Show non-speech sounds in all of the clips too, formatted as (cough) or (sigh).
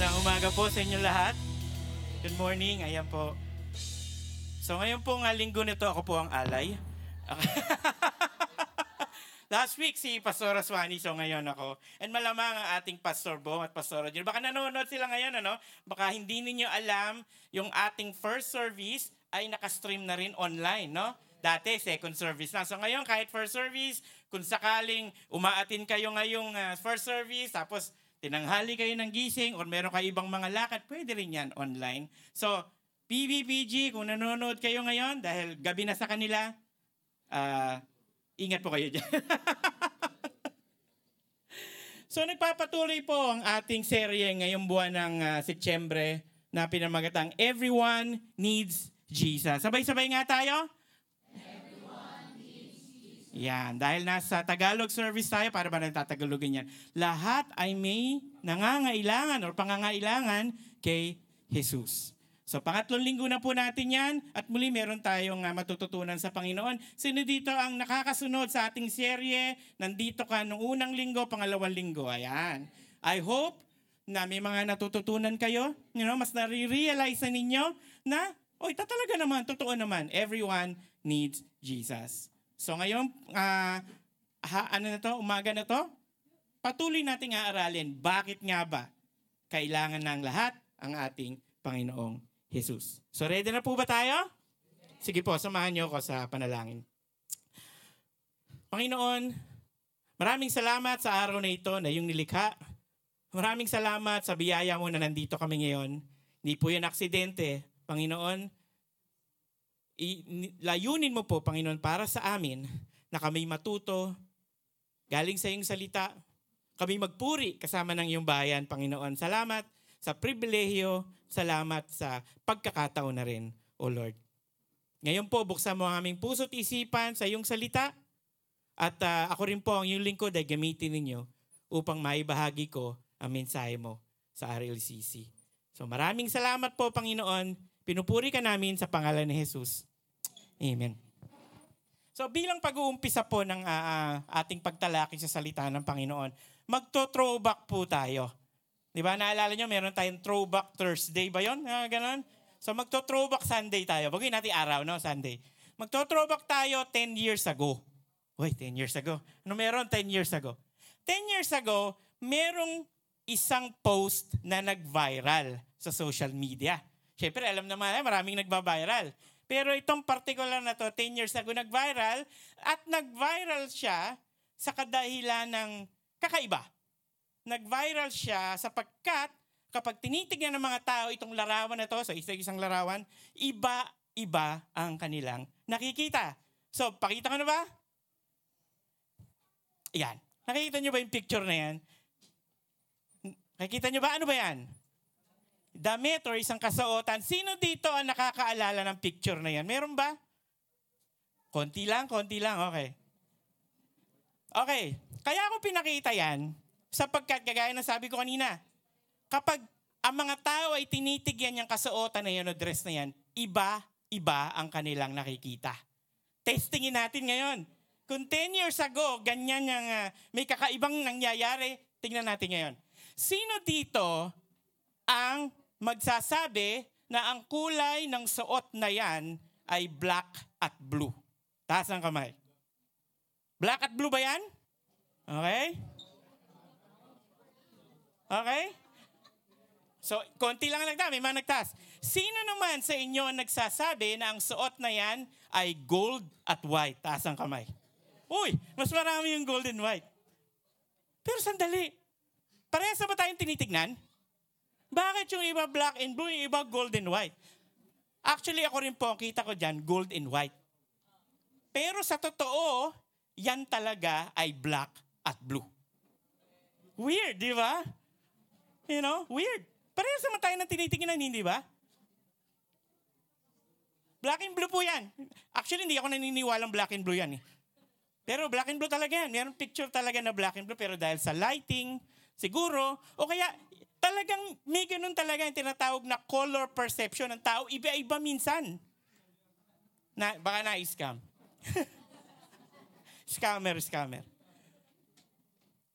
Magandang umaga po sa inyo lahat. Good morning, ayan po. So ngayon po nga linggo nito, ako po ang alay. (laughs) Last week si Pastor Aswani, so ngayon ako. And malamang ang ating Pastor Bo at Pastor Roger. Baka nanonood sila ngayon, ano? Baka hindi ninyo alam, yung ating first service ay nakastream na rin online, no? Dati, second service lang. So ngayon, kahit first service, kung sakaling umaatin kayo ngayong uh, first service, tapos tinanghali kayo ng gising, or meron kayo ibang mga lakad, pwede rin yan online. So, PBPG, kung nanonood kayo ngayon, dahil gabi na sa kanila, uh, ingat po kayo dyan. (laughs) so nagpapatuloy po ang ating serye ngayong buwan ng uh, Setyembre na pinamagatang Everyone Needs Jesus. Sabay-sabay nga tayo? Yan, dahil nasa Tagalog service tayo, para ba natatagalogin yan? Lahat ay may nangangailangan or pangangailangan kay Jesus. So pangatlong linggo na po natin yan at muli meron tayong uh, matututunan sa Panginoon. Sino dito ang nakakasunod sa ating serye? Nandito ka nung unang linggo, pangalawang linggo. Ayan. I hope na may mga natututunan kayo. You know, mas nare-realize na ninyo na, oy, talaga naman, totoo naman, everyone needs Jesus. So ngayon, uh, ha, ano na to, umaga na to, patuloy nating aaralin bakit nga ba kailangan ng lahat ang ating Panginoong Jesus. So ready na po ba tayo? Sige po, samahan niyo ako sa panalangin. Panginoon, maraming salamat sa araw na ito na yung nilikha. Maraming salamat sa biyaya mo na nandito kami ngayon. Hindi po yan aksidente. Panginoon, layunin mo po, Panginoon, para sa amin na kami matuto galing sa iyong salita. Kami magpuri kasama ng iyong bayan, Panginoon. Salamat sa pribilehyo, salamat sa pagkakataon na rin, O Lord. Ngayon po, buksan mo ang aming puso't isipan sa iyong salita at uh, ako rin po ang iyong lingkod ay gamitin ninyo upang maibahagi ko ang mensahe mo sa RLCC. So maraming salamat po, Panginoon. Pinupuri ka namin sa pangalan ni Jesus. Amen. So bilang pag-uumpisa po ng uh, uh, ating pagtalaki sa salita ng Panginoon, magto-throwback po tayo Di ba? Naalala nyo, meron tayong throwback Thursday ba yon? Ah, ganon? So magto-throwback Sunday tayo. Bagay natin araw, no? Sunday. Magto-throwback tayo 10 years ago. Uy, 10 years ago. Ano meron 10 years ago? 10 years ago, merong isang post na nag-viral sa social media. Siyempre, alam naman, eh, maraming nagba-viral. Pero itong particular na to, 10 years ago nag-viral, at nag-viral siya sa kadahilan ng kakaiba nag-viral siya sapagkat kapag tinitignan ng mga tao itong larawan na to, sa so isa-isang larawan, iba-iba ang kanilang nakikita. So, pakita ko na ba? Yan. Nakikita nyo ba yung picture na yan? Nakikita nyo ba? Ano ba yan? Damit or isang kasuotan. Sino dito ang nakakaalala ng picture na yan? Meron ba? Konti lang, konti lang. Okay. Okay. Kaya ako pinakita yan Sapagkat, kagaya ng sabi ko kanina, kapag ang mga tao ay tinitigyan yung kasuotan na yan o dress na yan, iba-iba ang kanilang nakikita. Testingin natin ngayon. Kung 10 years ago, ganyan yung uh, may kakaibang nangyayari, tingnan natin ngayon. Sino dito ang magsasabi na ang kulay ng suot na yan ay black at blue? Taas ng kamay. Black at blue ba yan? Okay? Okay? So, konti lang nagtaas, may mga nagtaas. Sino naman sa inyo nagsasabi na ang suot na yan ay gold at white? Taas ang kamay. Uy, mas marami yung gold and white. Pero sandali, parehas na ba tayong tinitignan? Bakit yung iba black and blue, yung iba gold and white? Actually, ako rin po, kita ko dyan, gold and white. Pero sa totoo, yan talaga ay black at blue. Weird, di ba? You know, weird. Parehas naman tayo ng tinitingnan, hindi ba? Black and blue po yan. Actually, hindi ako naniniwalang black and blue yan eh. Pero black and blue talaga yan. Meron picture talaga na black and blue, pero dahil sa lighting, siguro, o kaya talagang may ganun talaga yung tinatawag na color perception ng tao. Iba-iba minsan. Na, baka na-scam. (laughs) scammer, scammer.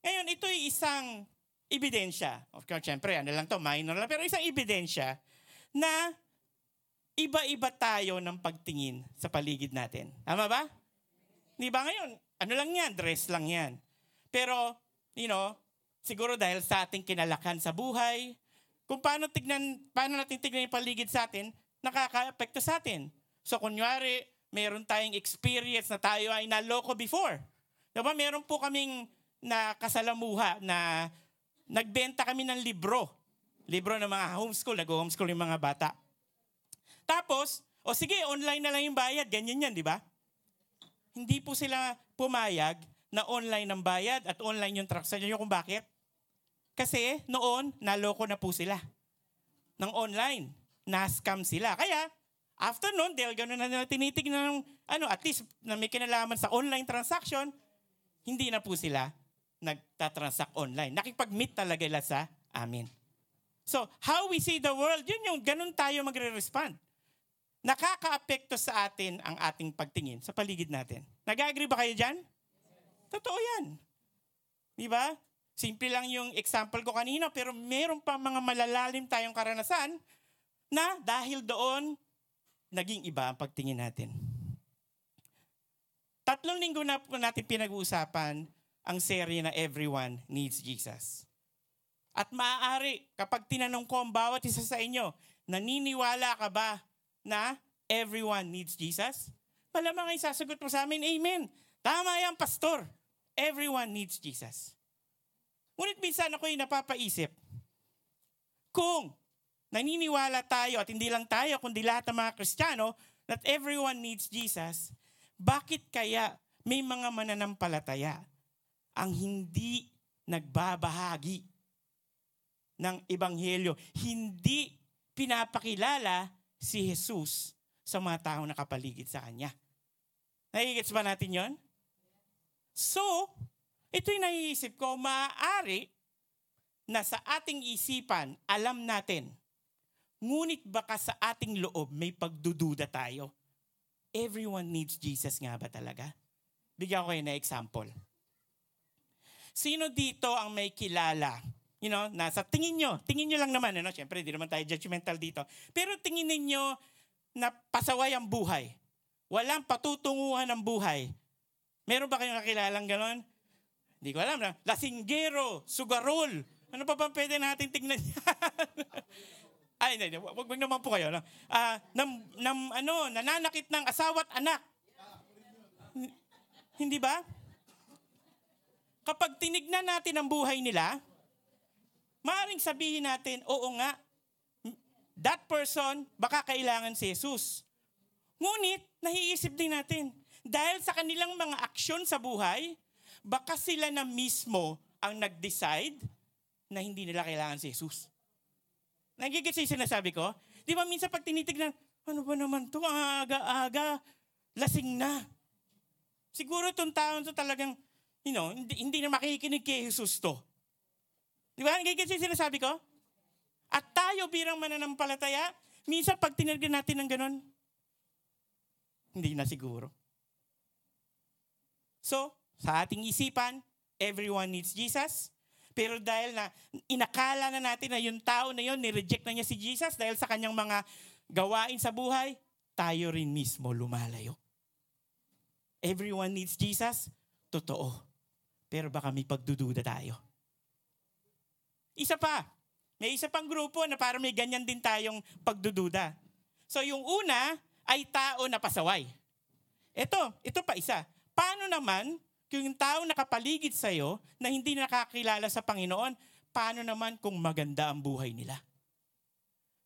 Ngayon, ito ay isang ebidensya. Of course, syempre, ano lang to, minor lang. Pero isang ebidensya na iba-iba tayo ng pagtingin sa paligid natin. Tama ba? Di ba ngayon, ano lang yan, dress lang yan. Pero, you know, siguro dahil sa ating kinalakan sa buhay, kung paano tignan, paano natin tignan yung paligid sa atin, nakaka-apekto sa atin. So, kunyari, meron tayong experience na tayo ay naloko before. Diba? Meron po kaming na kasalamuha na nagbenta kami ng libro. Libro ng mga homeschool, nag-homeschool yung mga bata. Tapos, o sige, online na lang yung bayad. Ganyan yan, di ba? Hindi po sila pumayag na online ang bayad at online yung transaction. Yung kung bakit? Kasi noon, naloko na po sila ng online. Na-scam sila. Kaya, after noon, dahil gano'n na nila tinitignan ng, ano, at least na may kinalaman sa online transaction, hindi na po sila nagtatransact online. Nakipag-meet talaga nila sa amin. So, how we see the world, yun yung ganun tayo magre-respond. Nakaka-apekto sa atin ang ating pagtingin sa paligid natin. Nag-agree ba kayo dyan? Totoo yan. Di ba? Simple lang yung example ko kanina, pero meron pa mga malalalim tayong karanasan na dahil doon, naging iba ang pagtingin natin. Tatlong linggo na po natin pinag-uusapan ang serye na Everyone Needs Jesus. At maaari, kapag tinanong ko ang bawat isa sa inyo, naniniwala ka ba na everyone needs Jesus? Malamang ay sasagot mo sa amin, Amen. Tama yan, Pastor. Everyone needs Jesus. Ngunit minsan ako'y napapaisip, kung naniniwala tayo at hindi lang tayo, kundi lahat ng mga Kristiyano, that everyone needs Jesus, bakit kaya may mga mananampalataya ang hindi nagbabahagi ng Ebanghelyo, hindi pinapakilala si Jesus sa mga taong nakapaligid sa Kanya. Nagigits ba natin yon? So, ito'y naiisip ko, maaari na sa ating isipan, alam natin, ngunit baka sa ating loob may pagdududa tayo. Everyone needs Jesus nga ba talaga? Bigyan ko kayo na example. Sino dito ang may kilala? You know, nasa tingin nyo, tingin nyo lang naman, ano? Siyempre, di naman tayo judgmental dito. Pero tingin ninyo na pasaway ang buhay. Walang patutunguhan ng buhay. Meron ba kayong nakilalang ganon? Hindi ko alam na. Lasinggero, sugarol. Ano pa ba pwede natin tingnan (laughs) yan? Ay, hindi, wag, wag naman po kayo. No? Uh, nam, nam, ano, nananakit ng asawa at anak. Hindi ba? Kapag tinignan natin ang buhay nila, maaaring sabihin natin, oo nga, that person, baka kailangan si Jesus. Ngunit, nahiisip din natin, dahil sa kanilang mga aksyon sa buhay, baka sila na mismo ang nag-decide na hindi nila kailangan si Jesus. Nagigits yung sinasabi ko? Di ba minsan pag tinitignan, ano ba naman to? Aga-aga, lasing na. Siguro itong taon to talagang, you know, hindi, hindi na makikinig kay Jesus to. Di ba? Nagigits yung sinasabi ko? At tayo birang mananampalataya, minsan pag tinignan natin ng ganon, hindi na siguro. So, sa ating isipan, everyone needs Jesus. Pero dahil na inakala na natin na yung tao na yun, nireject na niya si Jesus dahil sa kanyang mga gawain sa buhay, tayo rin mismo lumalayo. Everyone needs Jesus? Totoo. Pero baka may pagdududa tayo. Isa pa, may isa pang grupo na para may ganyan din tayong pagdududa. So yung una ay tao na pasaway. Ito, ito pa isa. Paano naman kung yung tao nakapaligid sa iyo na hindi nakakilala sa Panginoon, paano naman kung maganda ang buhay nila?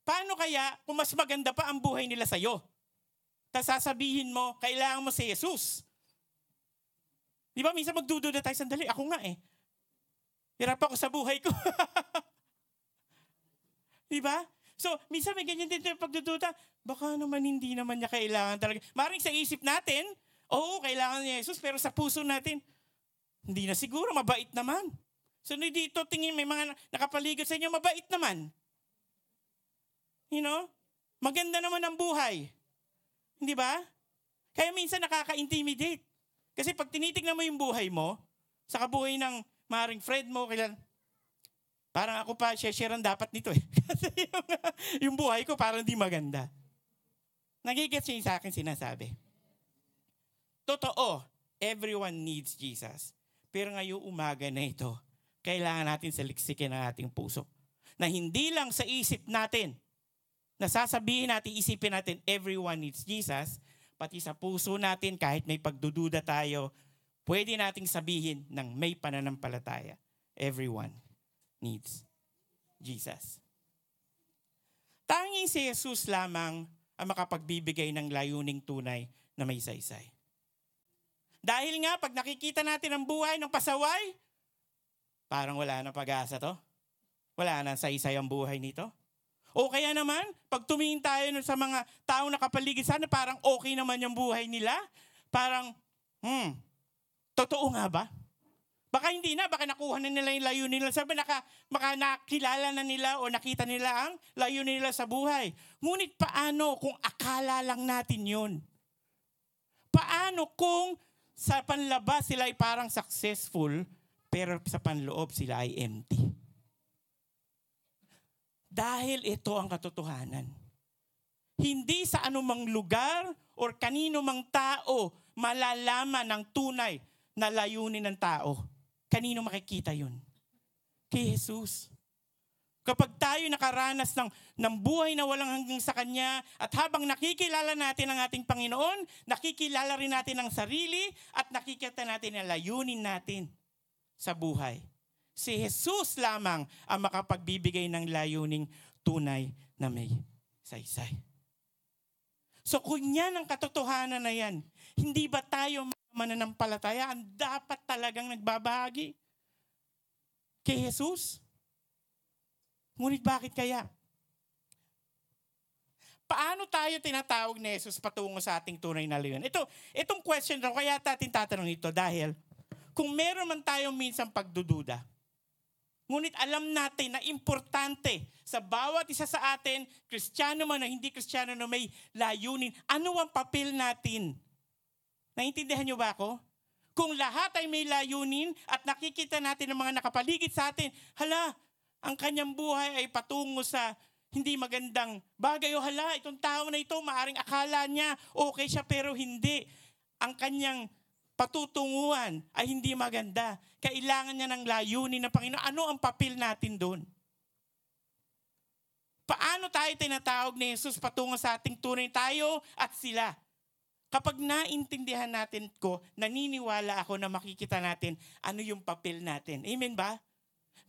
Paano kaya kung mas maganda pa ang buhay nila sa iyo? Tapos sasabihin mo, kailangan mo si Jesus. Di ba minsan magdududa tayo, sandali, ako nga eh. Hirap ako sa buhay ko. (laughs) Di ba? So, minsan may ganyan din tayo pagdududa. Baka naman hindi naman niya kailangan talaga. Maring sa isip natin, Oo, kailangan ni Jesus, pero sa puso natin, hindi na siguro, mabait naman. So dito tingin may mga nakapaligid sa inyo, mabait naman. You know? Maganda naman ang buhay. Hindi ba? Kaya minsan nakaka-intimidate. Kasi pag tinitignan mo yung buhay mo, sa kabuhay ng maring friend mo, kailan, Parang ako pa, share dapat nito eh. (laughs) Kasi yung, yung buhay ko parang di maganda. Nagigets yung sa akin sinasabi. Totoo, everyone needs Jesus. Pero ngayong umaga na ito, kailangan natin saliksikin ang ating puso. Na hindi lang sa isip natin, nasasabihin natin, isipin natin, everyone needs Jesus, pati sa puso natin, kahit may pagdududa tayo, pwede nating sabihin ng may pananampalataya. Everyone needs Jesus. Tanging si Jesus lamang ang makapagbibigay ng layuning tunay na may saysay. Dahil nga, pag nakikita natin ang buhay ng pasaway, parang wala na pag-asa to. Wala na saysay ang buhay nito. O kaya naman, pag tumingin tayo sa mga taong nakapaligid sana, parang okay naman yung buhay nila. Parang, hmm, totoo nga ba? Baka hindi na, baka nakuha na nila yung layunin nila. Sabi, naka, baka nakilala na nila o nakita nila ang layunin nila sa buhay. Ngunit paano kung akala lang natin yun? Paano kung sa panlabas sila ay parang successful, pero sa panloob sila ay empty. Dahil ito ang katotohanan. Hindi sa anumang lugar or kanino mang tao malalaman ng tunay na layunin ng tao. Kanino makikita yun? Kay Jesus. Kapag tayo nakaranas ng, ng buhay na walang hanggang sa Kanya at habang nakikilala natin ang ating Panginoon, nakikilala rin natin ang sarili at nakikita natin ang layunin natin sa buhay. Si Jesus lamang ang makapagbibigay ng layuning tunay na may saysay. So kung yan ang katotohanan na yan, hindi ba tayo mananampalataya ang dapat talagang nagbabahagi kay Jesus? Ngunit bakit kaya? Paano tayo tinatawag ni Jesus patungo sa ating tunay na leon? Ito, itong question daw, kaya natin tatanong ito dahil kung meron man tayong minsan pagdududa, ngunit alam natin na importante sa bawat isa sa atin, kristyano man o hindi kristyano na may layunin, ano ang papel natin? Naintindihan niyo ba ako? Kung lahat ay may layunin at nakikita natin ang mga nakapaligid sa atin, hala, ang kanyang buhay ay patungo sa hindi magandang bagay. O hala, itong tao na ito, maaring akala niya okay siya pero hindi. Ang kanyang patutunguhan ay hindi maganda. Kailangan niya ng layunin ng Panginoon. Ano ang papel natin doon? Paano tayo tinatawag ni Jesus patungo sa ating tunay tayo at sila? Kapag naintindihan natin ko, naniniwala ako na makikita natin ano yung papel natin. Amen ba?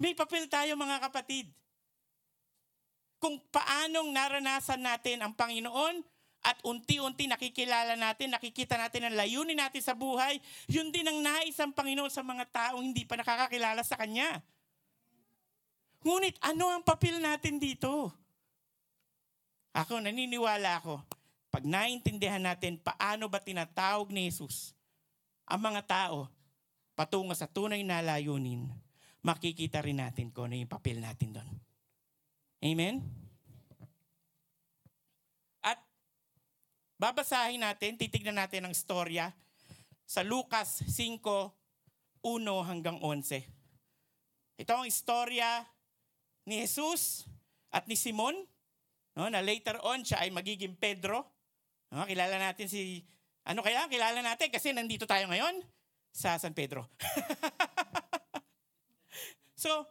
May papel tayo mga kapatid. Kung paanong naranasan natin ang Panginoon at unti-unti nakikilala natin, nakikita natin ang layunin natin sa buhay, yun din ang nais ang Panginoon sa mga taong hindi pa nakakakilala sa Kanya. Ngunit ano ang papel natin dito? Ako, naniniwala ako, pag naintindihan natin paano ba tinatawag ni Jesus ang mga tao patungo sa tunay na layunin, makikita rin natin kung ano yung papel natin doon. Amen? At babasahin natin, titignan natin ang storya sa Lucas 5, 1 hanggang 11. Ito ang istorya ni Jesus at ni Simon, no, na later on siya ay magiging Pedro. No, kilala natin si, ano kaya? Kilala natin kasi nandito tayo ngayon sa San Pedro. (laughs) so,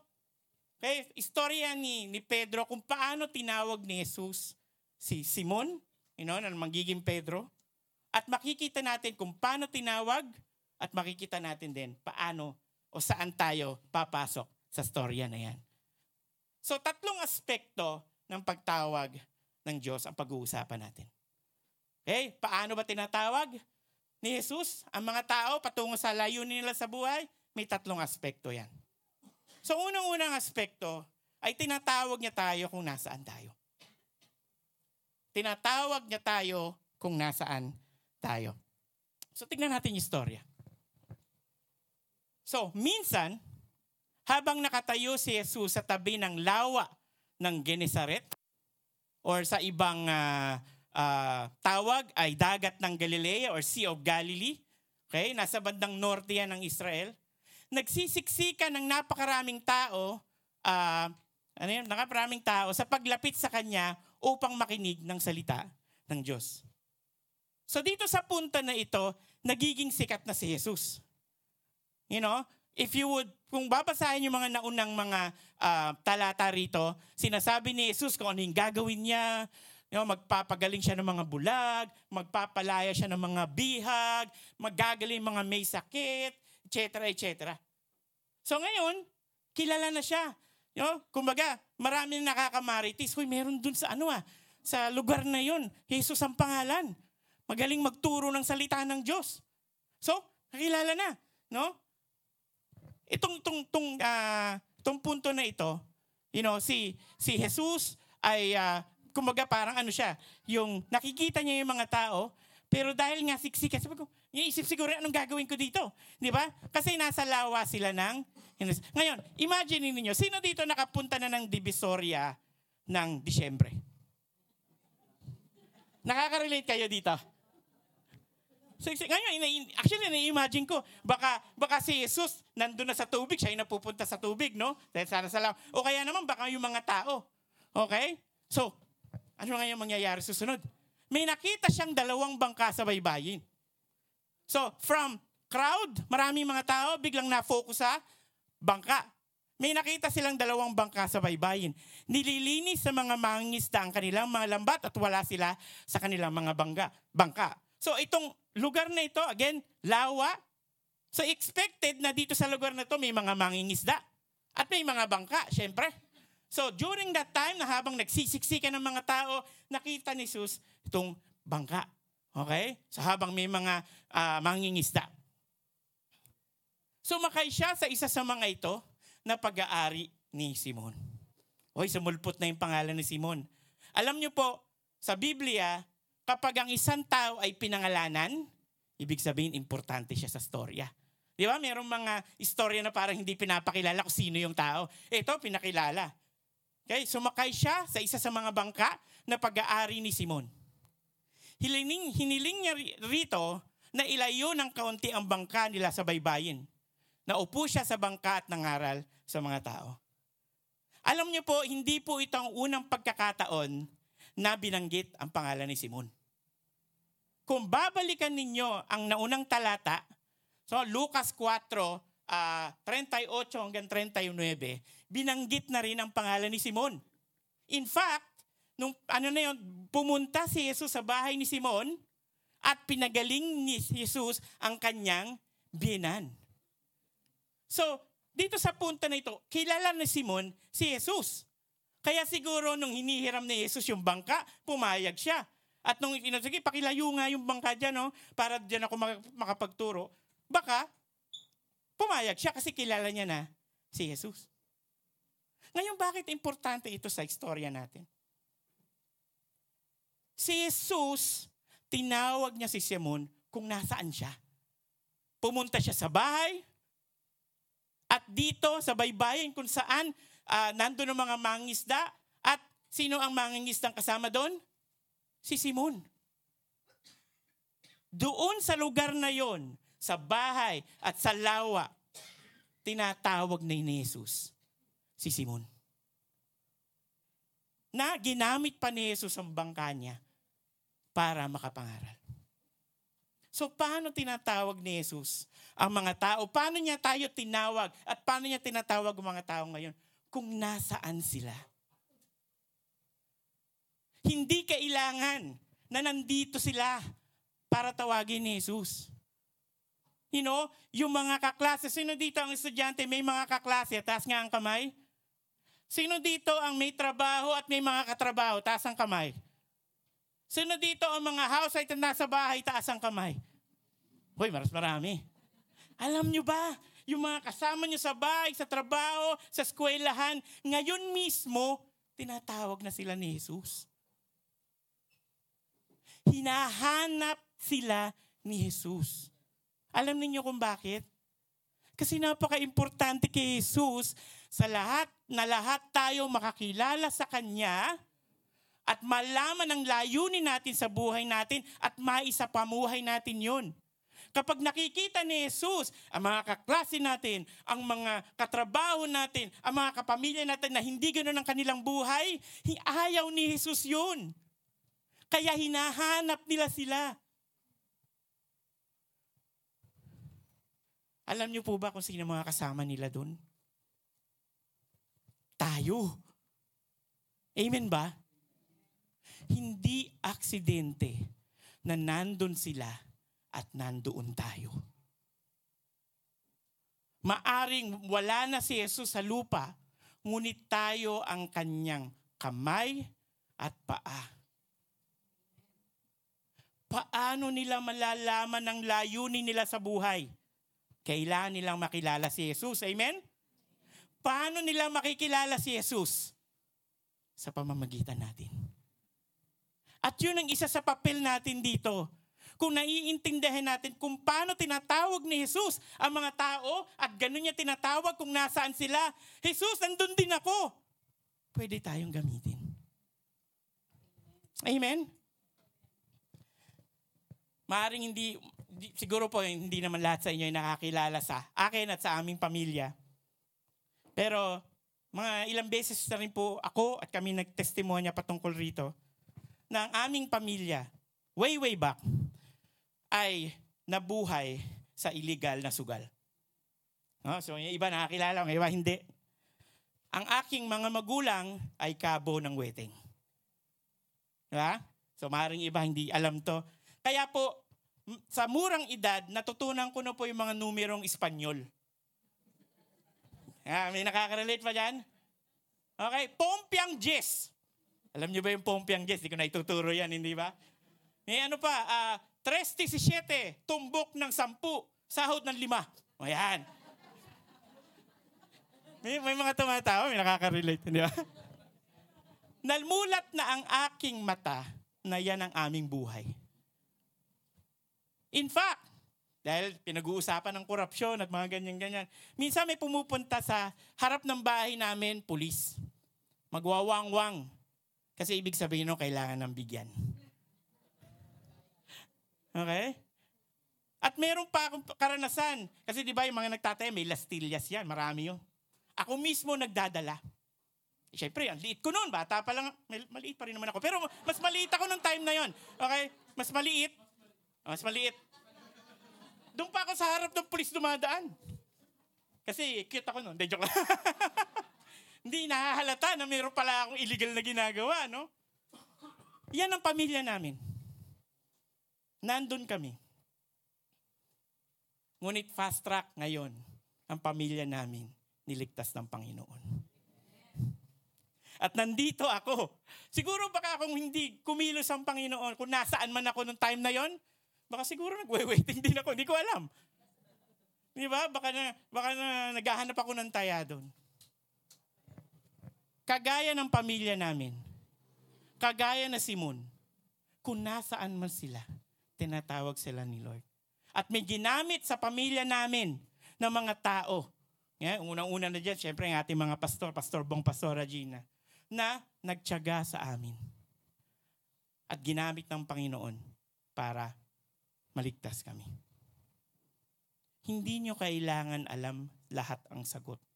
okay, istorya ni, ni Pedro kung paano tinawag ni Jesus si Simon, you know, na magiging Pedro. At makikita natin kung paano tinawag at makikita natin din paano o saan tayo papasok sa storya na yan. So tatlong aspekto ng pagtawag ng Diyos ang pag-uusapan natin. Okay, paano ba tinatawag ni Jesus ang mga tao patungo sa layunin nila sa buhay? May tatlong aspekto yan. So unang-unang aspekto ay tinatawag niya tayo kung nasaan tayo. Tinatawag niya tayo kung nasaan tayo. So tignan natin yung istorya. So minsan, habang nakatayo si Jesus sa tabi ng lawa ng Genesaret or sa ibang uh, uh, tawag ay dagat ng Galilea or Sea of Galilee, okay, nasa bandang norte yan ng Israel, nagsisiksika ng napakaraming tao uh, ano yun, nakaparaming tao sa paglapit sa Kanya upang makinig ng salita ng Diyos. So dito sa punta na ito, nagiging sikat na si Jesus. You know, if you would, kung babasahin yung mga naunang mga uh, talata rito, sinasabi ni Jesus kung ano yung gagawin niya, you know, magpapagaling siya ng mga bulag, magpapalaya siya ng mga bihag, magagaling mga may sakit, etc. etc. So ngayon, kilala na siya. You know, kumbaga, marami na nakakamaritis. Hoy, meron dun sa ano ah, sa lugar na yon, Jesus ang pangalan. Magaling magturo ng salita ng Diyos. So, nakilala na, no? Itong tong tong uh, tong punto na ito, you know, si si Jesus ay uh, kumbaga parang ano siya, yung nakikita niya yung mga tao, pero dahil nga siksik, sabi ko, iisip siguro anong gagawin ko dito. Di ba? Kasi nasa lawa sila ng... Ngayon, imagine niyo sino dito nakapunta na ng Divisoria ng Disyembre? Nakaka-relate kayo dito? So, ngayon, actually, na-imagine ko, baka, baka si Jesus nandun na sa tubig, siya yung napupunta sa tubig, no? Dahil sana sa lawa. O kaya naman, baka yung mga tao. Okay? So, ano nga yung mangyayari susunod? May nakita siyang dalawang bangka sa baybayin. So, from crowd, maraming mga tao, biglang na-focus sa bangka. May nakita silang dalawang bangka sa baybayin. Nililinis sa mga mangingisda ang kanilang mga lambat at wala sila sa kanilang mga bangga, bangka. So itong lugar na ito, again, lawa. So expected na dito sa lugar na ito may mga mangingisda. At may mga bangka, syempre. So during that time na habang nagsisiksikan ng mga tao, nakita ni Jesus itong bangka. Okay? So habang may mga uh, mangingisda. Sumakay siya sa isa sa mga ito na pag-aari ni Simon. Hoy, sumulpot na yung pangalan ni Simon. Alam niyo po, sa Biblia, kapag ang isang tao ay pinangalanan, ibig sabihin importante siya sa storya. Di ba? Merong mga istorya na parang hindi pinapakilala kung sino yung tao. Ito, pinakilala. Okay, sumakay siya sa isa sa mga bangka na pag-aari ni Simon. Hiniling, hiniling niya rito na ilayo ng kaunti ang bangka nila sa baybayin. Naupo siya sa bangka at nangaral sa mga tao. Alam niyo po, hindi po ito ang unang pagkakataon na binanggit ang pangalan ni Simon. Kung babalikan ninyo ang naunang talata, so Lucas 4, uh, 38 hanggang 39, binanggit na rin ang pangalan ni Simon. In fact, nung ano na yun, pumunta si Jesus sa bahay ni Simon at pinagaling ni Jesus ang kanyang binan. So, dito sa punta na ito, kilala ni Simon si Jesus. Kaya siguro nung hinihiram ni Jesus yung bangka, pumayag siya. At nung sige, pakilayo nga yung bangka dyan, no, para dyan ako makapagturo. Baka, pumayag siya kasi kilala niya na si Jesus. Ngayon, bakit importante ito sa istorya natin? Si Jesus, tinawag niya si Simon kung nasaan siya. Pumunta siya sa bahay, at dito sa baybayin kung saan uh, nandun ang mga mangisda at sino ang mangingisdang kasama doon? Si Simon. Doon sa lugar na yon, sa bahay at sa lawa, tinatawag na ni Jesus si Simon. Na ginamit pa ni Jesus ang bangka niya para makapangaral. So paano tinatawag ni Jesus ang mga tao? Paano niya tayo tinawag? At paano niya tinatawag ang mga tao ngayon? Kung nasaan sila. Hindi kailangan na nandito sila para tawagin ni Jesus. You know, yung mga kaklase, sino dito ang estudyante, may mga kaklase, taas nga ang kamay. Sino dito ang may trabaho at may mga katrabaho, taas ang kamay. Sino dito ang mga housewife na nasa bahay, taas ang kamay? Hoy, maras marami. Alam nyo ba, yung mga kasama nyo sa bahay, sa trabaho, sa eskwelahan, ngayon mismo, tinatawag na sila ni Jesus. Hinahanap sila ni Jesus. Alam niyo kung bakit? Kasi napaka-importante kay Jesus sa lahat na lahat tayo makakilala sa Kanya at malaman ang layunin natin sa buhay natin at maisapamuhay natin yon. Kapag nakikita ni Jesus ang mga kaklase natin, ang mga katrabaho natin, ang mga kapamilya natin na hindi ganoon ang kanilang buhay, ayaw ni Jesus yun. Kaya hinahanap nila sila. Alam niyo po ba kung sino mga kasama nila doon? Tayo. Amen ba? Hindi aksidente na nandun sila at nandoon tayo. Maaring wala na si Jesus sa lupa, ngunit tayo ang kanyang kamay at paa. Paano nila malalaman ang layunin nila sa buhay? Kailangan nilang makilala si Jesus. Amen? Paano nila makikilala si Jesus? Sa pamamagitan natin. At yun ang isa sa papel natin dito. Kung naiintindihan natin kung paano tinatawag ni Jesus ang mga tao at ganun niya tinatawag kung nasaan sila. Jesus, nandun din ako. Pwede tayong gamitin. Amen? Maaring hindi, di- siguro po hindi naman lahat sa inyo ay nakakilala sa akin at sa aming pamilya. Pero mga ilang beses na rin po ako at kami nagtestimonya patungkol rito na aming pamilya, way way back, ay nabuhay sa illegal na sugal. No? So yung iba nakakilala, yung iba hindi. Ang aking mga magulang ay kabo ng wedding. Diba? So maaaring iba hindi alam to. Kaya po, sa murang edad, natutunan ko na po yung mga numerong Espanyol. Ah, may nakaka-relate pa dyan? Okay, Pompiang Jess. Alam niyo ba yung Pompiang Jess? Di ko na ituturo yan, hindi ba? May ano pa, ah, 3.17, tumbok ng 10, sahod ng 5. O yan. May, may mga tumatawa, may nakaka-relate, di ba? Nalmulat na ang aking mata na yan ang aming buhay. In fact, dahil pinag-uusapan ng korupsyon at mga ganyan-ganyan, minsan may pumupunta sa harap ng bahay namin, pulis. Magwawang-wang. Kasi ibig sabihin no, kailangan ng bigyan. Okay? At meron pa akong karanasan. Kasi di ba yung mga nagtataya, may lastillas yan. Marami yun. Ako mismo nagdadala. Eh, Siyempre, ang liit ko noon. Bata pa lang. Mal- Maliit pa rin naman ako. Pero mas maliit ako nung time na yon. Okay? Mas maliit. Oh, Mas maliit. Doon pa ako sa harap ng pulis dumadaan. Kasi cute ako noon. Hindi, joke lang. (laughs) Hindi nahahalata na meron pala akong illegal na ginagawa, no? Yan ang pamilya namin. Nandun kami. Ngunit fast track ngayon, ang pamilya namin niligtas ng Panginoon. At nandito ako. Siguro baka kung hindi kumilos ang Panginoon, kung nasaan man ako nung time na yon, baka siguro nagwe-waiting din ako. Hindi ko alam. Di ba? Baka na, baka na naghahanap ako ng taya doon. Kagaya ng pamilya namin, kagaya na Simon, kung nasaan man sila, tinatawag sila ni Lord. At may ginamit sa pamilya namin ng mga tao. Yeah, unang-una na dyan, syempre ang ating mga pastor, Pastor Bong, Pastora Gina, na nagtyaga sa amin. At ginamit ng Panginoon para maligtas kami. Hindi nyo kailangan alam lahat ang sagot.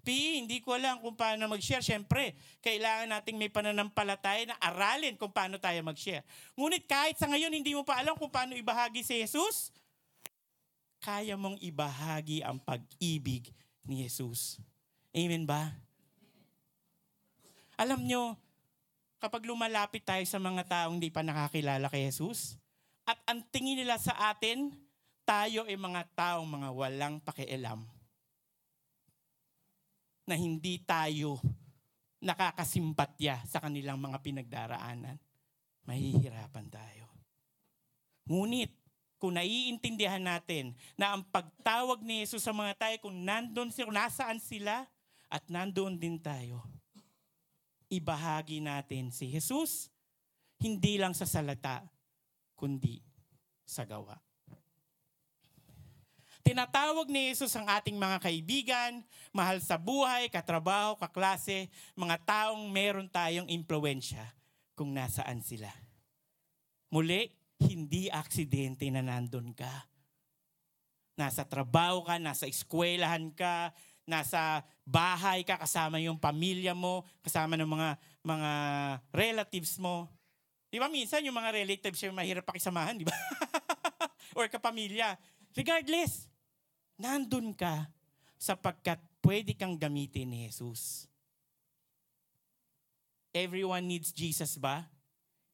P, hindi ko alam kung paano mag-share. Siyempre, kailangan nating may pananampalataya na aralin kung paano tayo mag-share. Ngunit kahit sa ngayon hindi mo pa alam kung paano ibahagi si Jesus, kaya mong ibahagi ang pag-ibig ni Jesus. Amen ba? Alam nyo, kapag lumalapit tayo sa mga taong hindi pa nakakilala kay Jesus, at ang tingin nila sa atin, tayo ay mga taong mga walang pakialam na hindi tayo nakakasimpatya sa kanilang mga pinagdaraanan, mahihirapan tayo. Ngunit, kung naiintindihan natin na ang pagtawag ni Jesus sa mga tayo, kung nandun sila, nasaan sila, at nandoon din tayo, ibahagi natin si Jesus, hindi lang sa salata, kundi sa gawa. Tinatawag ni Jesus ang ating mga kaibigan, mahal sa buhay, katrabaho, kaklase, mga taong meron tayong impluensya kung nasaan sila. Muli, hindi aksidente na nandun ka. nasa trabaho ka, nasa eskwelahan ka, nasa bahay ka kasama yung pamilya mo, kasama ng mga mga relatives mo. Di ba minsan yung mga relatives yung mahirap pakisamahan, di ba? (laughs) Or kapamilya. Regardless, nandun ka sapagkat pwede kang gamitin ni Jesus. Everyone needs Jesus ba?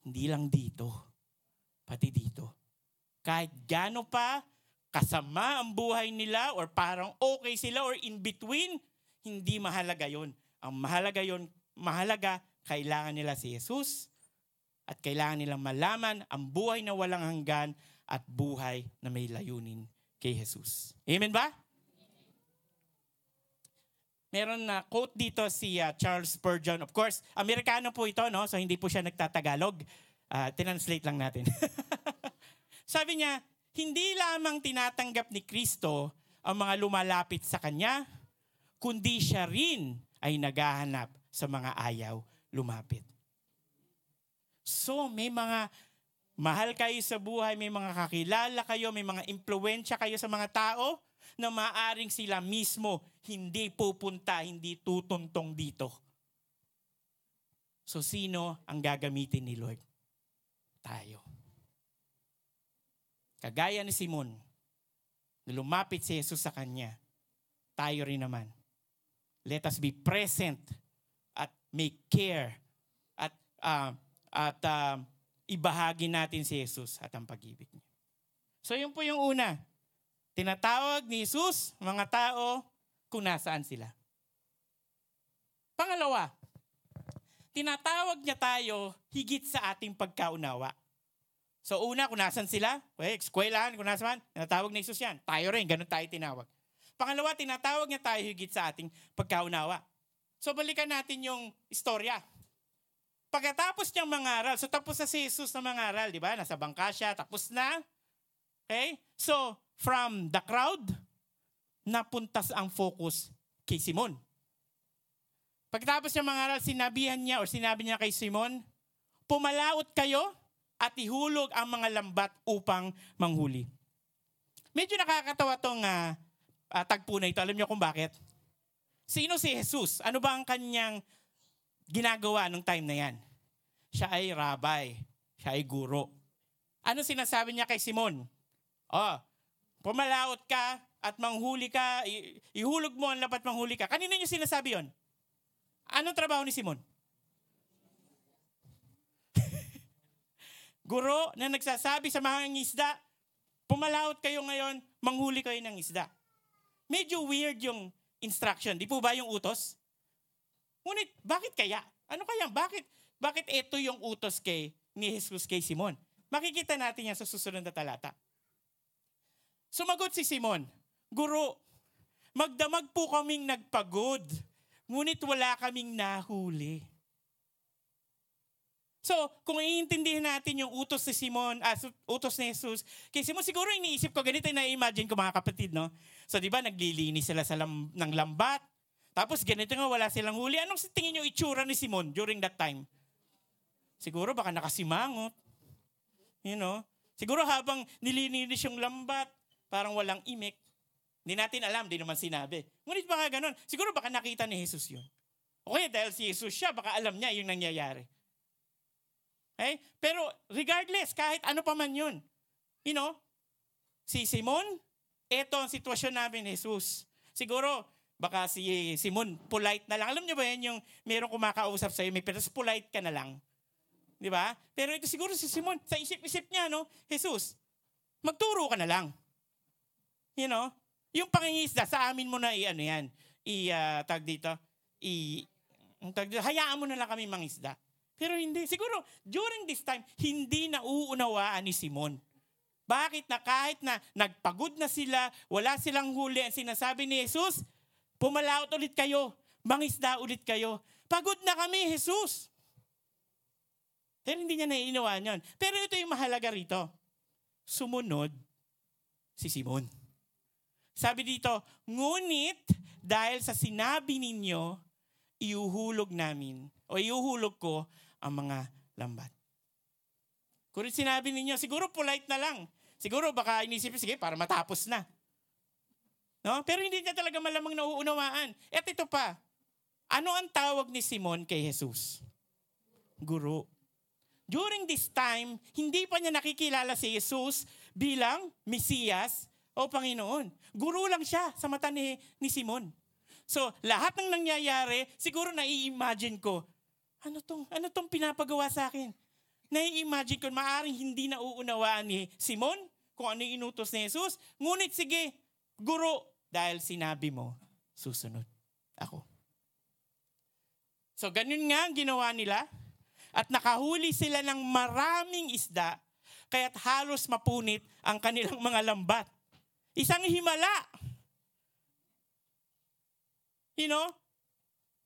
Hindi lang dito. Pati dito. Kahit gano pa kasama ang buhay nila or parang okay sila or in between, hindi mahalaga yon. Ang mahalaga yon, mahalaga, kailangan nila si Jesus at kailangan nilang malaman ang buhay na walang hanggan at buhay na may layunin kay Jesus. Amen ba? Meron na quote dito si uh, Charles Spurgeon. Of course, Amerikano po ito, no? So hindi po siya nagtatagalog. Uh, tinanslate lang natin. (laughs) Sabi niya, hindi lamang tinatanggap ni Kristo ang mga lumalapit sa Kanya, kundi siya rin ay naghahanap sa mga ayaw lumapit. So may mga mahal kayo sa buhay, may mga kakilala kayo, may mga impluensya kayo sa mga tao na maaring sila mismo hindi pupunta, hindi tutuntong dito. So sino ang gagamitin ni Lord? Tayo. Kagaya ni Simon, na lumapit si Jesus sa kanya, tayo rin naman. Let us be present at make care at uh, at uh, ibahagi natin si Jesus at ang pag-ibig niya. So yun po yung una. Tinatawag ni Jesus mga tao kung nasaan sila. Pangalawa, tinatawag niya tayo higit sa ating pagkaunawa. So una, kung nasan sila, well, eskwelahan, kung nasan, tinatawag ni Jesus yan. Tayo rin, ganun tayo tinawag. Pangalawa, tinatawag niya tayo higit sa ating pagkaunawa. So balikan natin yung istorya. Pagkatapos niyang mangaral, so tapos na si Jesus na mangaral, di ba? Nasa bangka siya, tapos na. Okay? So, from the crowd, napuntas ang focus kay Simon. Pagkatapos niya mangaral, sinabihan niya or sinabi niya kay Simon, pumalaot kayo at ihulog ang mga lambat upang manghuli. Medyo nakakatawa tong uh, uh, tagpo na ito. Alam niyo kung bakit? Sino si Jesus? Ano ba ang kanyang ginagawa nung time na yan? Siya ay rabbi. Siya ay guro. Ano sinasabi niya kay Simon? Oh, pumalaot ka at manghuli ka, ihulog mo ang lapat manghuli ka. Kanina niyo sinasabi yon? Anong trabaho ni Simon? (laughs) Guro na nagsasabi sa mga isda, pumalaot kayo ngayon, manghuli kayo ng isda. Medyo weird yung instruction. Di po ba yung utos? Ngunit, bakit kaya? Ano kaya? Bakit, bakit ito yung utos kay, ni Jesus kay Simon? Makikita natin yan sa susunod na talata. Sumagot si Simon, Guro, magdamag po kaming nagpagod, ngunit wala kaming nahuli. So, kung iintindihin natin yung utos ni Simon, uh, utos ni Jesus, kay Simon siguro iniisip ko, ganito na imagine ko mga kapatid, no? So, di ba, naglilinis sila sa lam, ng lambat, tapos ganito nga, wala silang huli. Anong tingin nyo itsura ni Simon during that time? Siguro baka nakasimangot. You know? Siguro habang nililinis yung lambat, parang walang imik. Hindi natin alam, di naman sinabi. Ngunit baka ganun. Siguro baka nakita ni Jesus yun. Okay, dahil si Jesus siya, baka alam niya yung nangyayari. Okay? Pero regardless, kahit ano pa man yun, you know, si Simon, ito ang sitwasyon namin ni Jesus. Siguro, baka si Simon, polite na lang. Alam niyo ba yan yung mayroong kumakausap sa'yo, may pero polite ka na lang. Di ba? Pero ito siguro si Simon, sa isip-isip niya, no, Jesus, magturo ka na lang. You know? Yung pangingisda, sa amin mo na i-ano yan, i-tag uh, dito, i, tag dito, hayaan mo na lang kami mangisda. Pero hindi. Siguro, during this time, hindi na uunawaan ni Simon. Bakit na kahit na nagpagod na sila, wala silang huli, ang sinasabi ni Jesus, pumalaot ulit kayo, mangisda ulit kayo. Pagod na kami, Jesus. Pero hindi niya naiinawaan yun. Pero ito yung mahalaga rito. Sumunod si Simon. Sabi dito, ngunit dahil sa sinabi ninyo, iuhulog namin o iuhulog ko ang mga lambat. Kung sinabi ninyo, siguro polite na lang. Siguro baka inisip, sige, para matapos na. No? Pero hindi niya talaga malamang nauunawaan. At ito pa, ano ang tawag ni Simon kay Jesus? Guru. During this time, hindi pa niya nakikilala si Jesus bilang Mesiyas o Panginoon. Guru lang siya sa mata ni, ni Simon. So, lahat ng nangyayari, siguro nai-imagine ko, ano tong, ano tong pinapagawa sa akin? Nai-imagine ko, maaring hindi nauunawaan ni Simon kung ano inutos ni Jesus. Ngunit sige, guro, dahil sinabi mo, susunod ako. So ganun nga ang ginawa nila. At nakahuli sila ng maraming isda, kaya't halos mapunit ang kanilang mga lambat. Isang himala. You know,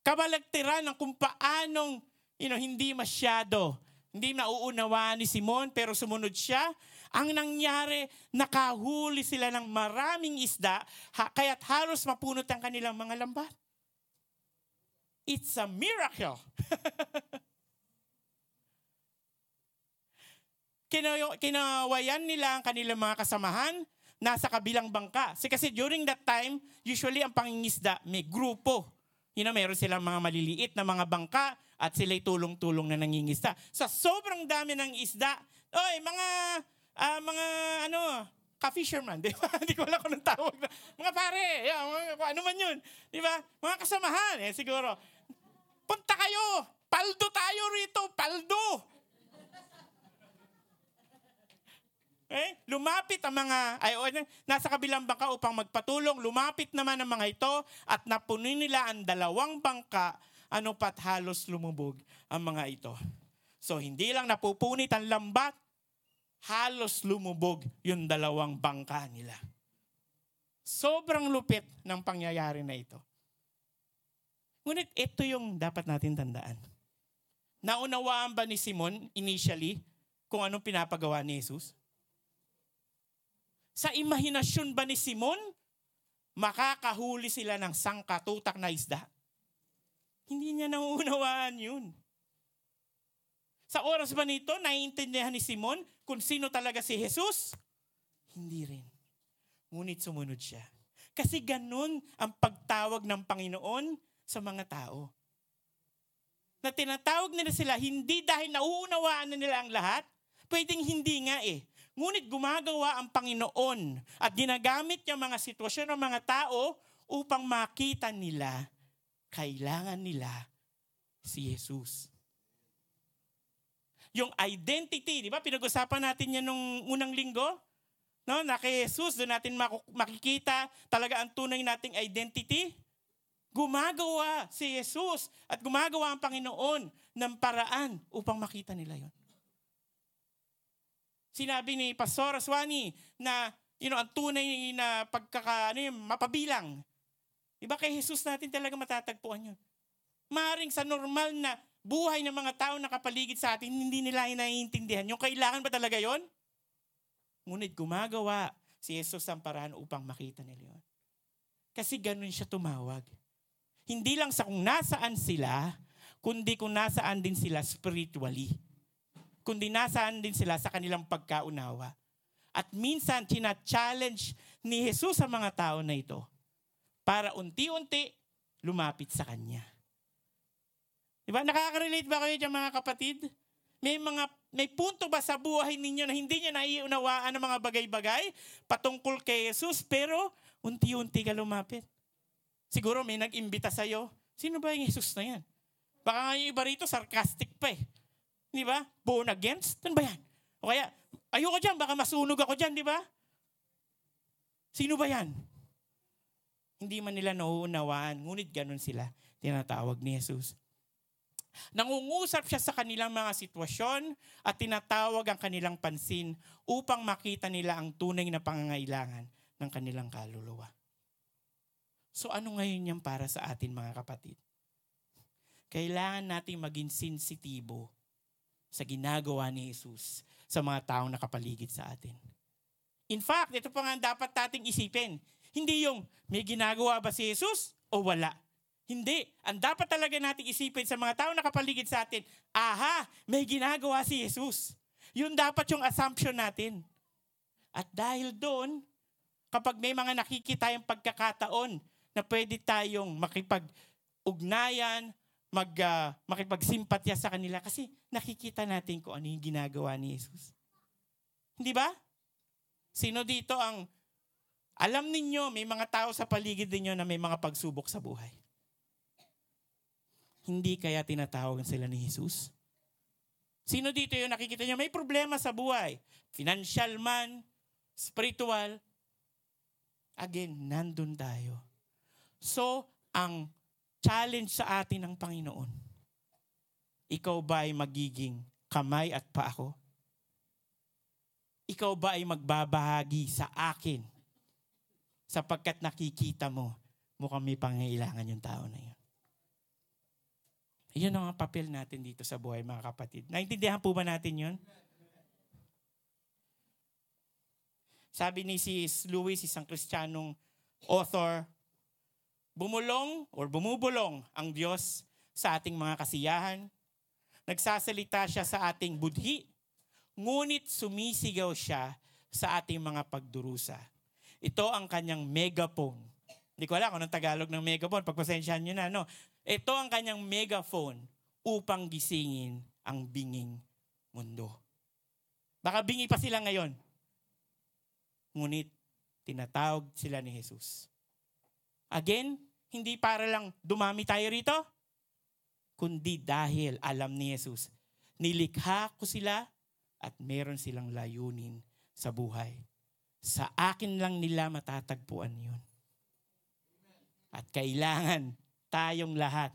kabalagtiran ng kung paanong you know, hindi masyado, hindi nauunawaan ni Simon, pero sumunod siya. Ang nangyari, nakahuli sila ng maraming isda, ha, kaya't halos mapunot ang kanilang mga lambat. It's a miracle. (laughs) kinawayan nila ang kanilang mga kasamahan nasa kabilang bangka. Kasi, kasi during that time, usually ang pangingisda may grupo. You know, meron silang mga maliliit na mga bangka at sila'y tulong-tulong na nangingisda. Sa sobrang dami ng isda, oy, mga, uh, mga ano, ka-fisherman, di ba? (laughs) Hindi ko alam kung anong tawag na. Mga pare, yeah, mga, ano man yun. Di ba? Mga kasamahan, eh, siguro. Punta kayo! Paldo tayo rito! Paldo! Eh, lumapit ang mga, ay, nasa kabilang bangka upang magpatulong. Lumapit naman ang mga ito at napunin nila ang dalawang bangka, ano pat halos lumubog ang mga ito. So, hindi lang napupunit ang lambat, halos lumubog yung dalawang bangka nila. Sobrang lupit ng pangyayari na ito. Ngunit ito yung dapat natin tandaan. Naunawaan ba ni Simon initially kung anong pinapagawa ni Jesus? Sa imahinasyon ba ni Simon, makakahuli sila ng sangkatutak na isda? Hindi niya nauunawaan yun. Sa oras ba nito, naiintindihan ni Simon kung sino talaga si Jesus? Hindi rin. Ngunit sumunod siya. Kasi ganun ang pagtawag ng Panginoon sa mga tao. Na tinatawag nila sila hindi dahil nauunawaan na nila ang lahat, pwedeng hindi nga eh. Ngunit gumagawa ang Panginoon at ginagamit niya mga sitwasyon ng mga tao upang makita nila, kailangan nila si Jesus. Yung identity, di ba? Pinag-usapan natin yan nung unang linggo. No, na kay Jesus, doon natin makikita talaga ang tunay nating identity. Gumagawa si Jesus at gumagawa ang Panginoon ng paraan upang makita nila yon. Sinabi ni Pastor Aswani na you know, ang tunay na pagkaka, ano yun, mapabilang. Iba kay Jesus natin talaga matatagpuan yun. Maring sa normal na buhay ng mga tao na kapaligid sa atin, hindi nila naiintindihan. Yung kailangan ba talaga yon? Ngunit gumagawa si Jesus ang paraan upang makita nila yon. Kasi ganun siya tumawag. Hindi lang sa kung nasaan sila, kundi kung nasaan din sila spiritually kundi nasaan din sila sa kanilang pagkaunawa. At minsan, tina-challenge ni Jesus sa mga tao na ito para unti-unti lumapit sa Kanya. Diba? Nakaka-relate ba kayo dyan mga kapatid? May mga may punto ba sa buhay ninyo na hindi niyo naiunawaan ang mga bagay-bagay patungkol kay Jesus pero unti-unti ka lumapit? Siguro may nag-imbita sa'yo. Sino ba yung Jesus na yan? Baka nga yung iba rito sarcastic pa eh. Di ba? Born against? Ano ba yan? O kaya, ayoko dyan, baka masunog ako dyan, di ba? Sino ba yan? Hindi man nila nauunawaan, ngunit ganun sila tinatawag ni Jesus. Nangungusap siya sa kanilang mga sitwasyon at tinatawag ang kanilang pansin upang makita nila ang tunay na pangangailangan ng kanilang kaluluwa. So ano ngayon yan para sa atin mga kapatid? Kailangan nating maging sensitibo sa ginagawa ni Jesus sa mga taong nakapaligid sa atin. In fact, ito pa nga dapat nating isipin. Hindi yung may ginagawa ba si Jesus o wala. Hindi. Ang dapat talaga nating isipin sa mga taong nakapaligid sa atin, aha, may ginagawa si Jesus. Yun dapat yung assumption natin. At dahil doon, kapag may mga nakikita yung pagkakataon na pwede tayong makipag-ugnayan, mag, uh, makipagsimpatya sa kanila kasi nakikita natin kung ano yung ginagawa ni Jesus. Hindi ba? Sino dito ang alam ninyo, may mga tao sa paligid ninyo na may mga pagsubok sa buhay. Hindi kaya tinatawag sila ni Jesus? Sino dito yung nakikita nyo may problema sa buhay? Financial man, spiritual. Again, nandun tayo. So, ang challenge sa atin ng Panginoon, ikaw ba ay magiging kamay at paa ko? Ikaw ba ay magbabahagi sa akin sapagkat nakikita mo mukhang may pangailangan yung tao na yun. Iyon ang papel natin dito sa buhay mga kapatid. Naintindihan po ba natin yun? Sabi ni C.S. Lewis, isang kristyanong author, bumulong or bumubulong ang Diyos sa ating mga kasiyahan. Nagsasalita siya sa ating budhi, ngunit sumisigaw siya sa ating mga pagdurusa. Ito ang kanyang megaphone. Hindi ko alam kung anong Tagalog ng megaphone. Pagpasensyahan nyo na, no? Ito ang kanyang megaphone upang gisingin ang binging mundo. Baka bingi pa sila ngayon. Ngunit, tinatawag sila ni Jesus. Again, hindi para lang dumami tayo rito, kundi dahil alam ni Jesus, nilikha ko sila at meron silang layunin sa buhay. Sa akin lang nila matatagpuan yun. At kailangan tayong lahat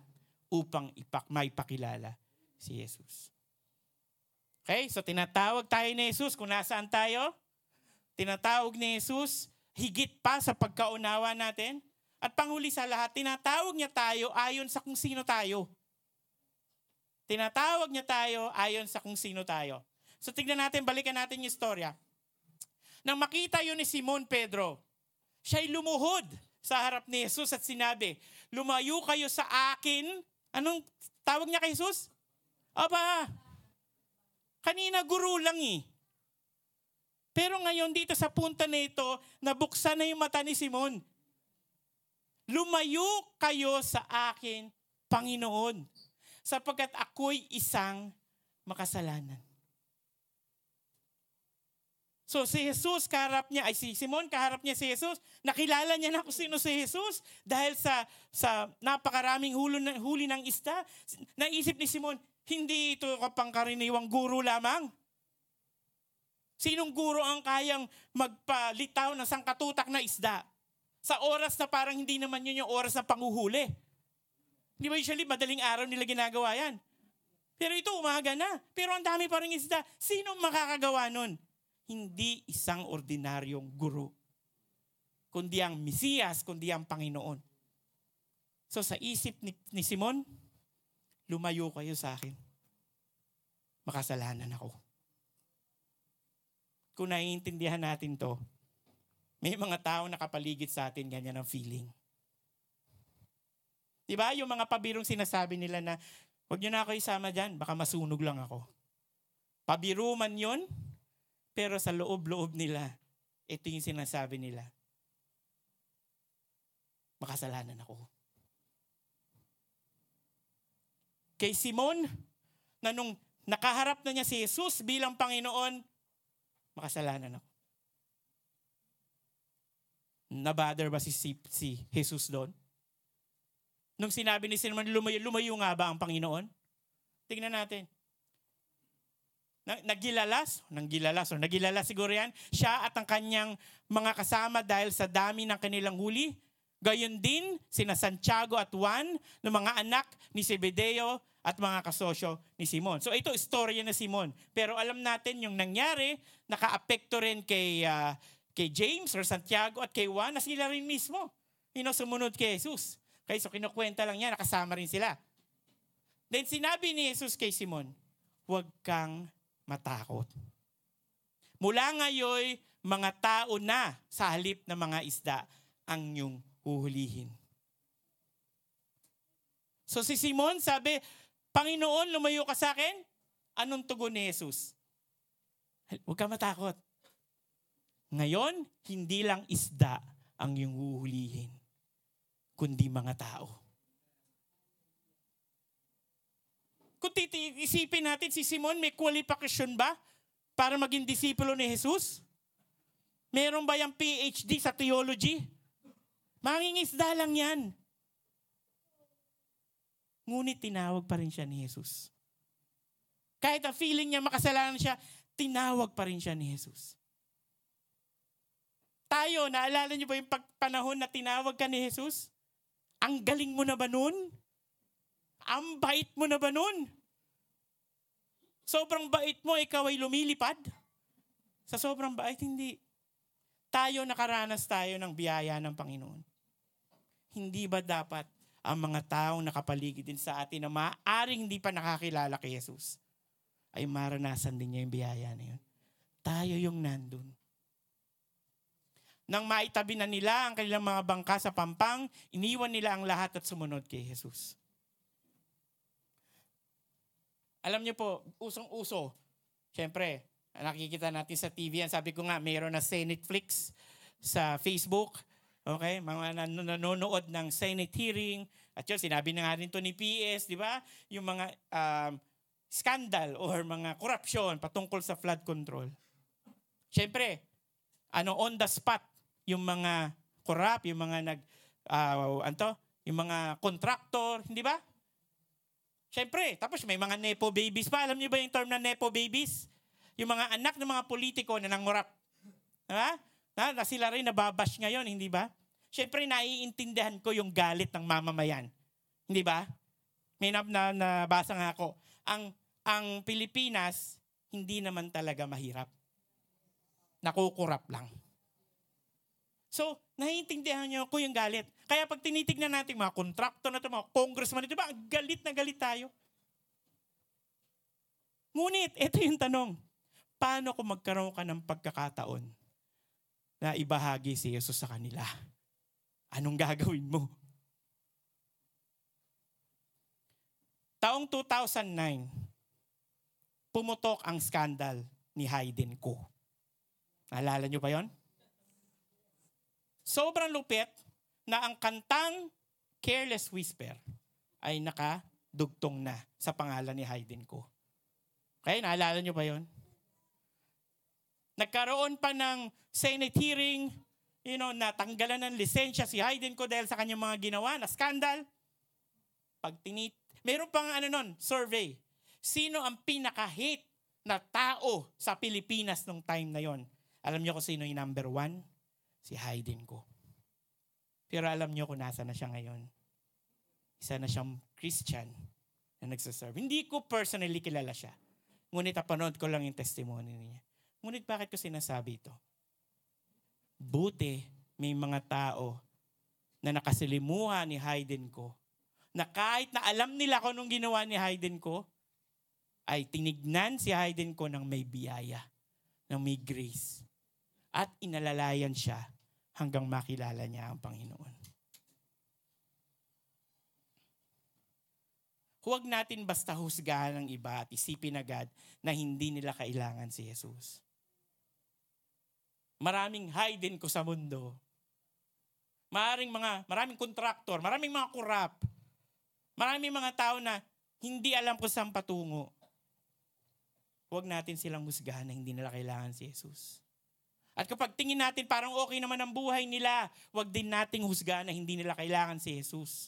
upang ipak maipakilala si Jesus. Okay, so tinatawag tayo ni Jesus kung nasaan tayo. Tinatawag ni Jesus higit pa sa pagkaunawa natin. At panghuli sa lahat, tinatawag niya tayo ayon sa kung sino tayo. Tinatawag niya tayo ayon sa kung sino tayo. So tignan natin, balikan natin yung istorya. Nang makita yun ni Simon Pedro, siya'y lumuhod sa harap ni Jesus at sinabi, lumayo kayo sa akin. Anong tawag niya kay Jesus? Aba, kanina guru lang eh. Pero ngayon dito sa punta na ito, nabuksan na yung mata ni Simon. Lumayo kayo sa akin, Panginoon, sapagkat ako'y isang makasalanan. So si Jesus kaharap niya, ay si Simon kaharap niya si Jesus. Nakilala niya na kung sino si Jesus dahil sa, sa napakaraming huli, huli ng isda. Naisip ni Simon, hindi ito kapangkaraniwang guro lamang. Sinong guro ang kayang magpalitaw ng sangkatutak na isda? Sa oras na parang hindi naman yun yung oras na panguhuli. Di ba usually madaling araw nila ginagawa yan? Pero ito umaga na. Pero ang dami pa rin isda. Sino makakagawa nun? Hindi isang ordinaryong guro, kundi ang Mesiyas, kundi ang Panginoon. So sa isip ni, ni Simon, lumayo kayo sa akin. Makasalanan ako. Kung naiintindihan natin to, may mga tao nakapaligid sa atin ganyan ang feeling. Di ba? Yung mga pabirong sinasabi nila na, huwag niyo na ako isama dyan, baka masunog lang ako. Pabiro man yon, pero sa loob-loob nila, ito yung sinasabi nila. Makasalanan ako. Kay Simon, na nung nakaharap na niya si Jesus bilang Panginoon, makasalanan ako. Nabother ba si, si, si Jesus doon? Nung sinabi ni Simon, lumayo, lumayo nga ba ang Panginoon? Tingnan natin nagilalas, nanggilalas, o nagilalas siguro yan, siya at ang kanyang mga kasama dahil sa dami ng kanilang huli. Gayon din, sina Santiago at Juan, ng mga anak ni Zebedeo at mga kasosyo ni Simon. So ito, istorya na Simon. Pero alam natin yung nangyari, naka-apekto rin kay, uh, kay James or Santiago at kay Juan na sila rin mismo. You know, sumunod kay Jesus. Okay, so kinukwenta lang niya, nakasama rin sila. Then sinabi ni Jesus kay Simon, huwag kang matakot. Mula ngayon, mga tao na sa halip ng mga isda ang iyong huhulihin. So si Simon sabi, Panginoon, lumayo ka sa akin. Anong tugon ni Jesus? Huwag ka matakot. Ngayon, hindi lang isda ang iyong huhulihin, kundi mga tao. Kung titi- isipin natin, si Simon may qualification ba para maging disipulo ni Jesus? Meron ba yung PhD sa theology? Mangingisda lang yan. Ngunit tinawag pa rin siya ni Jesus. Kahit ang feeling niya makasalanan siya, tinawag pa rin siya ni Jesus. Tayo, naalala niyo ba yung panahon na tinawag ka ni Jesus? Ang galing mo na ba nun? Ang bait mo na ba nun? Sobrang bait mo, ikaw ay lumilipad? Sa sobrang bait, hindi. Tayo nakaranas tayo ng biyaya ng Panginoon. Hindi ba dapat ang mga taong nakapaligid din sa atin na maaaring hindi pa nakakilala kay Jesus ay maranasan din niya yung biyaya na yun. Tayo yung nandun. Nang maitabi na nila ang kanilang mga bangka sa pampang, iniwan nila ang lahat at sumunod kay Jesus. Alam niyo po, usong-uso. Siyempre, nakikita natin sa TV yan. Sabi ko nga, mayroon na Senate Flix sa Facebook. Okay? Mga nanonood ng Senate hearing. At yun, sinabi na nga rin to ni PS, di ba? Yung mga um, scandal or mga corruption patungkol sa flood control. Siyempre, ano, on the spot, yung mga corrupt, yung mga nag, uh, anto, yung mga contractor, hindi ba? Siyempre, tapos may mga nepo babies pa. Alam niyo ba yung term na nepo babies? Yung mga anak ng mga politiko na nangurap. Diba? Na, na sila rin nababash ngayon, hindi ba? Siyempre, naiintindihan ko yung galit ng mamamayan. Hindi ba? May na, na, nabasa nga ako. Ang, ang Pilipinas, hindi naman talaga mahirap. Nakukurap lang. So, naiintindihan niyo ko yung galit. Kaya pag tinitignan natin mga kontrakto na ito, mga congressman, di ba, galit na galit tayo. Ngunit, ito yung tanong. Paano kung magkaroon ka ng pagkakataon na ibahagi si Jesus sa kanila? Anong gagawin mo? Taong 2009, pumutok ang skandal ni Hayden Ko. Naalala niyo ba yon? Sobrang lupit na ang kantang Careless Whisper ay nakadugtong na sa pangalan ni Hayden ko. Okay, naalala nyo ba yon? Nagkaroon pa ng Senate hearing, you know, natanggalan ng lisensya si Hayden ko dahil sa kanyang mga ginawa na skandal. Pag tinit, meron pang ano nun, survey. Sino ang pinaka-hate na tao sa Pilipinas nung time na yon? Alam niyo kung sino yung number one? si Hayden ko. Pero alam niyo kung nasa na siya ngayon. Isa na siyang Christian na nagsaserve. Hindi ko personally kilala siya. Ngunit apanood ko lang yung testimony niya. Ngunit bakit ko sinasabi ito? Buti may mga tao na nakasilimuha ni Hayden ko na kahit na alam nila kung anong ginawa ni Hayden ko, ay tinignan si Hayden ko ng may biyaya, ng may grace. At inalalayan siya hanggang makilala niya ang Panginoon. Huwag natin basta husgahan ng iba at isipin agad na hindi nila kailangan si Jesus. Maraming hidden ko sa mundo. Maraming mga, maraming kontraktor, maraming mga kurap. Maraming mga tao na hindi alam kung saan patungo. Huwag natin silang husgahan na hindi nila kailangan si Jesus. At kapag tingin natin parang okay naman ang buhay nila, wag din nating husgahan na hindi nila kailangan si Jesus.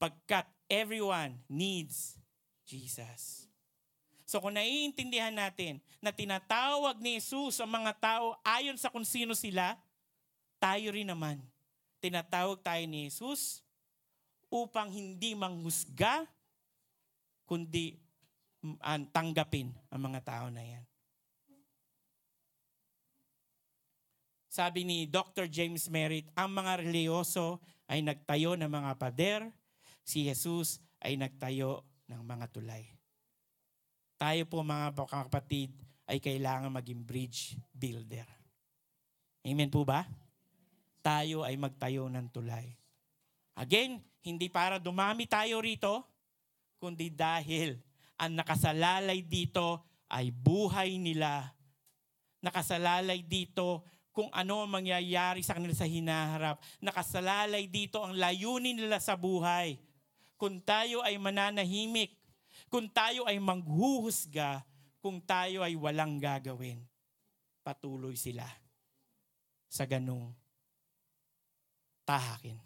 Pagkat everyone needs Jesus. So kung naiintindihan natin na tinatawag ni Jesus ang mga tao ayon sa kung sino sila, tayo rin naman. Tinatawag tayo ni Jesus upang hindi manghusga, kundi mm, tanggapin ang mga tao na yan. Sabi ni Dr. James Merritt, ang mga reliyoso ay nagtayo ng mga pader, si Jesus ay nagtayo ng mga tulay. Tayo po mga kapatid ay kailangan maging bridge builder. Amen po ba? Tayo ay magtayo ng tulay. Again, hindi para dumami tayo rito, kundi dahil ang nakasalalay dito ay buhay nila. Nakasalalay dito kung ano ang mangyayari sa kanila sa hinaharap. Nakasalalay dito ang layunin nila sa buhay. Kung tayo ay mananahimik, kung tayo ay manghuhusga, kung tayo ay walang gagawin, patuloy sila sa ganung tahakin.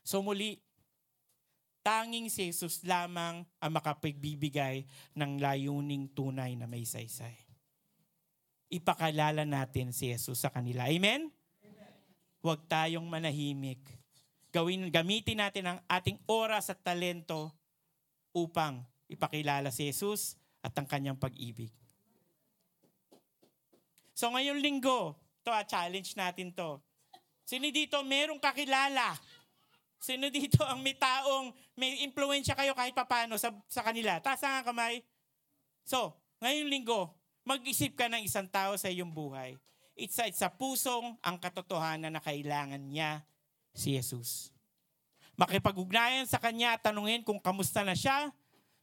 So muli, tanging si Jesus lamang ang makapagbibigay ng layuning tunay na may saysay ipakalala natin si Jesus sa kanila. Amen? Huwag tayong manahimik. Gawin, gamitin natin ang ating oras at talento upang ipakilala si Jesus at ang kanyang pag-ibig. So ngayong linggo, to a challenge natin to. Sino dito merong kakilala? Sino dito ang may taong may impluensya kayo kahit papano sa, sa kanila? Taas ang kamay. So, ngayong linggo, mag-isip ka ng isang tao sa iyong buhay. It's sa, sa pusong ang katotohanan na kailangan niya si Jesus. Makipag-ugnayan sa kanya tanungin kung kamusta na siya,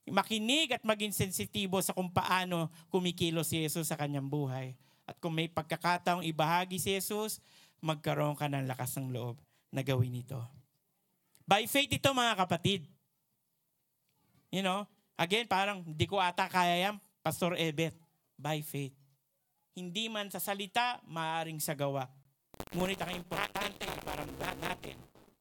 makinig at maging sensitibo sa kung paano kumikilo si Jesus sa kanyang buhay. At kung may pagkakataong ibahagi si Jesus, magkaroon ka ng lakas ng loob na gawin ito. By faith ito mga kapatid. You know, again, parang hindi ko ata kaya yan, Pastor Evet by faith. Hindi man sa salita, maaring sa gawa. Ngunit ang importante para lahat natin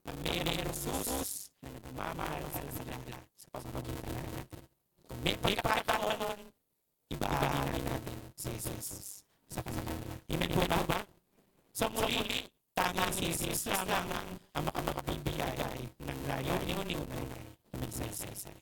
na mayroong Jesus na nagmamahal sa salita sa pagpagitan natin. Kung may pagkakataon, ibahagi natin si Jesus sa kanila. Amen po ba ba? So muli, tanging si Jesus lamang ang makamapibigay ng layunin ni Unay na may saysay.